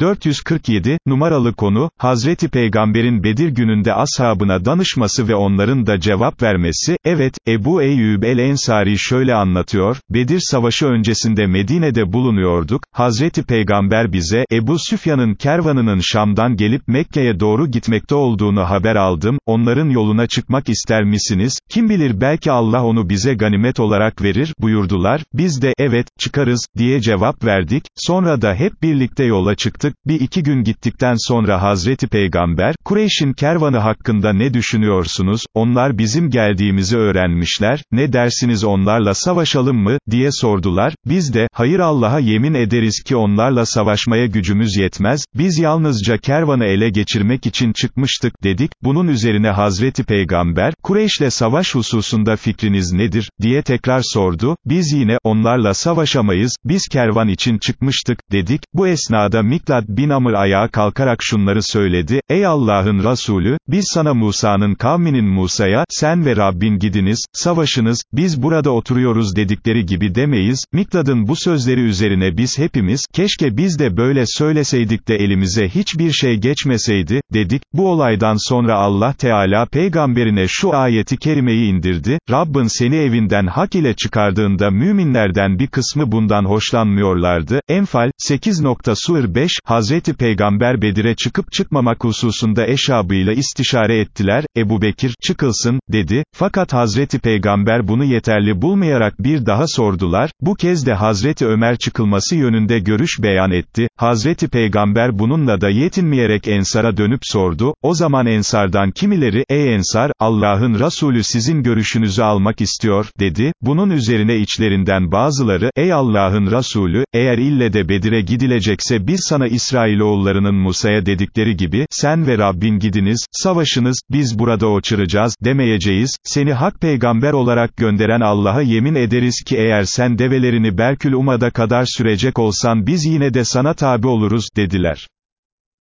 447, numaralı konu, Hazreti Peygamber'in Bedir gününde ashabına danışması ve onların da cevap vermesi, evet, Ebu Eyyub el-Ensari şöyle anlatıyor, Bedir savaşı öncesinde Medine'de bulunuyorduk, Hazreti Peygamber bize, Ebu Süfyan'ın kervanının Şam'dan gelip Mekke'ye doğru gitmekte olduğunu haber aldım, onların yoluna çıkmak ister misiniz, kim bilir belki Allah onu bize ganimet olarak verir, buyurdular, biz de, evet, çıkarız, diye cevap verdik, sonra da hep birlikte yola çıktık, bir iki gün gittikten sonra Hazreti Peygamber, Kureyş'in kervanı hakkında ne düşünüyorsunuz, onlar bizim geldiğimizi öğrenmişler, ne dersiniz onlarla savaşalım mı, diye sordular, biz de, hayır Allah'a yemin ederiz ki onlarla savaşmaya gücümüz yetmez, biz yalnızca kervanı ele geçirmek için çıkmıştık, dedik, bunun üzerine Hazreti Peygamber, Kureyş'le savaş hususunda fikriniz nedir, diye tekrar sordu, biz yine, onlarla savaşamayız, biz kervan için çıkmıştık, dedik, bu esnada Miklad bin Amr ayağa kalkarak şunları söyledi, ey Allah'ın Resulü, biz sana Musa'nın kavminin Musa'ya, sen ve Rabbin gidiniz, savaşınız, biz burada oturuyoruz dedikleri gibi demeyiz, Miklad'ın bu sözleri üzerine biz hepimiz, keşke biz de böyle söyleseydik de elimize hiçbir şey geçmeseydi, dedik, bu olaydan sonra Allah Teala peygamberine şu ayeti kerimeyi indirdi, Rabbin seni evinden hak ile çıkardığında müminlerden bir kısmı bundan hoşlanmıyorlardı, Enfal, 8. Sur 5, Hazreti Peygamber Bedir'e çıkıp çıkmamak hususunda eşabıyla istişare ettiler, Ebu Bekir, çıkılsın, dedi, fakat Hazreti Peygamber bunu yeterli bulmayarak bir daha sordular, bu kez de Hazreti Ömer çıkılması yönünde görüş beyan etti, Hazreti Peygamber bununla da yetinmeyerek Ensar'a dönüp sordu, o zaman Ensardan kimileri, ey Ensar, Allah'ın Resulü sizin görüşünüzü almak istiyor, dedi, bunun üzerine içlerinden bazıları, ey Allah'ın Resulü, eğer ille de Bedir'e gidilecekse biz sana İsrailoğullarının Musa'ya dedikleri gibi, sen ve Rabbin gidiniz, savaşınız, biz burada oçuracağız, demeyeceğiz, seni hak peygamber olarak gönderen Allah'a yemin ederiz ki eğer sen develerini Berkül Umad'a kadar sürecek olsan biz yine de sana tabi oluruz, dediler.